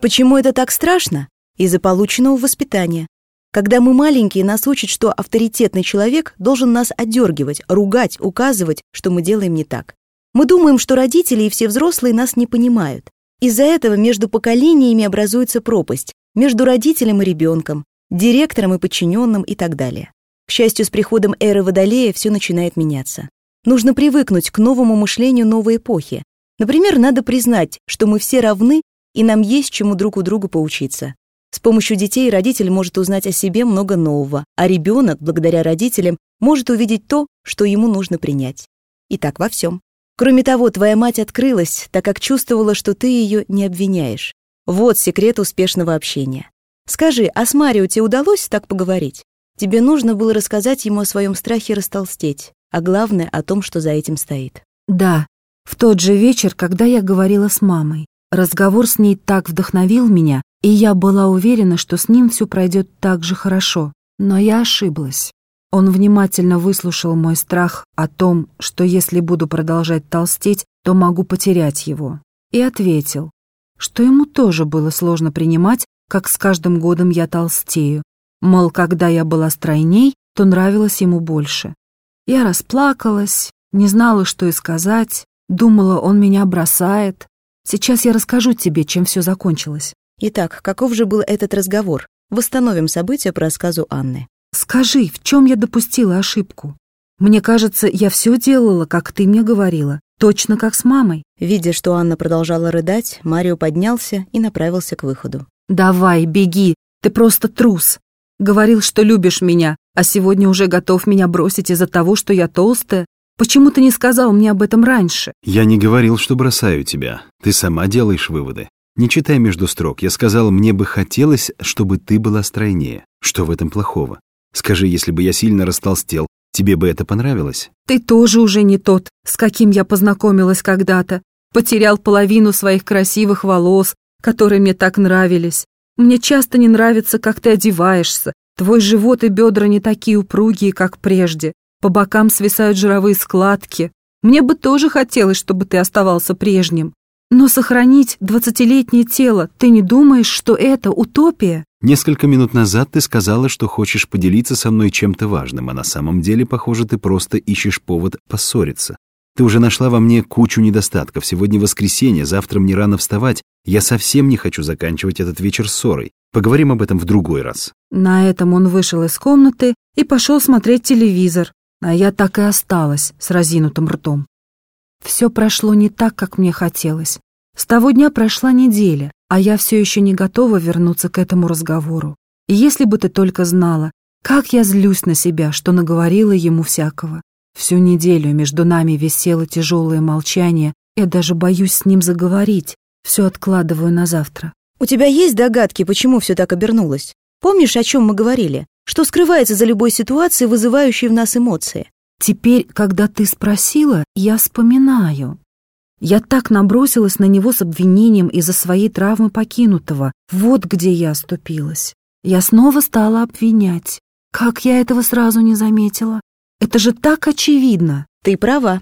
Почему это так страшно? Из-за полученного воспитания. Когда мы маленькие, нас учат, что авторитетный человек должен нас отдергивать, ругать, указывать, что мы делаем не так. Мы думаем, что родители и все взрослые нас не понимают. Из-за этого между поколениями образуется пропасть, между родителем и ребенком, директором и подчиненным и так далее. К счастью, с приходом эры Водолея все начинает меняться. Нужно привыкнуть к новому мышлению новой эпохи. Например, надо признать, что мы все равны и нам есть чему друг у друга поучиться. С помощью детей родитель может узнать о себе много нового, а ребенок, благодаря родителям, может увидеть то, что ему нужно принять. И так во всем. Кроме того, твоя мать открылась, так как чувствовала, что ты ее не обвиняешь. Вот секрет успешного общения. Скажи, а с Марио тебе удалось так поговорить? Тебе нужно было рассказать ему о своем страхе растолстеть, а главное о том, что за этим стоит. Да, в тот же вечер, когда я говорила с мамой. Разговор с ней так вдохновил меня, и я была уверена, что с ним все пройдет так же хорошо. Но я ошиблась. Он внимательно выслушал мой страх о том, что если буду продолжать толстеть, то могу потерять его, и ответил, что ему тоже было сложно принимать, как с каждым годом я толстею. Мол, когда я была стройней, то нравилось ему больше. Я расплакалась, не знала, что и сказать, думала, он меня бросает, Сейчас я расскажу тебе, чем все закончилось. Итак, каков же был этот разговор? Восстановим события по рассказу Анны. Скажи, в чем я допустила ошибку? Мне кажется, я все делала, как ты мне говорила, точно как с мамой. Видя, что Анна продолжала рыдать, Марио поднялся и направился к выходу. Давай, беги, ты просто трус. Говорил, что любишь меня, а сегодня уже готов меня бросить из-за того, что я толстая. Почему ты не сказал мне об этом раньше? Я не говорил, что бросаю тебя. Ты сама делаешь выводы. Не читай между строк. Я сказал, мне бы хотелось, чтобы ты была стройнее. Что в этом плохого? Скажи, если бы я сильно растолстел, тебе бы это понравилось? Ты тоже уже не тот, с каким я познакомилась когда-то. Потерял половину своих красивых волос, которые мне так нравились. Мне часто не нравится, как ты одеваешься. Твой живот и бедра не такие упругие, как прежде. По бокам свисают жировые складки. Мне бы тоже хотелось, чтобы ты оставался прежним. Но сохранить двадцатилетнее тело, ты не думаешь, что это утопия? Несколько минут назад ты сказала, что хочешь поделиться со мной чем-то важным, а на самом деле, похоже, ты просто ищешь повод поссориться. Ты уже нашла во мне кучу недостатков. Сегодня воскресенье, завтра мне рано вставать. Я совсем не хочу заканчивать этот вечер ссорой. Поговорим об этом в другой раз. На этом он вышел из комнаты и пошел смотреть телевизор, а я так и осталась с разинутым ртом. Все прошло не так, как мне хотелось. С того дня прошла неделя, а я все еще не готова вернуться к этому разговору. И если бы ты только знала, как я злюсь на себя, что наговорила ему всякого. Всю неделю между нами висело тяжелое молчание, я даже боюсь с ним заговорить, все откладываю на завтра. У тебя есть догадки, почему все так обернулось? Помнишь, о чем мы говорили? Что скрывается за любой ситуацией, вызывающей в нас эмоции? Теперь, когда ты спросила, я вспоминаю. Я так набросилась на него с обвинением из-за своей травмы покинутого. Вот где я оступилась. Я снова стала обвинять. Как я этого сразу не заметила? Это же так очевидно. Ты права.